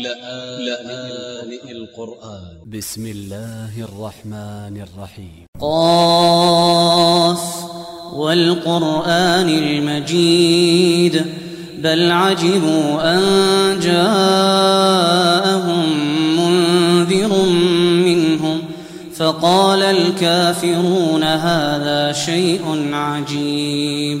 لآن القرآن. ب س م الله الرحمن الرحيم قاف والقرآن المجيد بل عجبوا أن جاءهم منذر منهم فقال الكافرون هذا شيء عجيب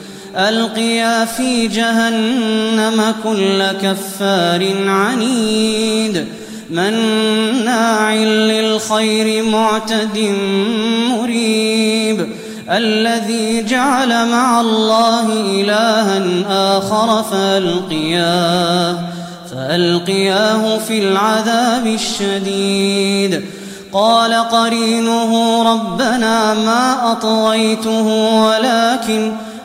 ألقيا في جهنم كل كفار عنيد مناع للخير معتد مريب الذي جعل مع الله إلها آخر فألقياه فألقياه في العذاب الشديد قال قرينه ربنا ما أطغيته ولكن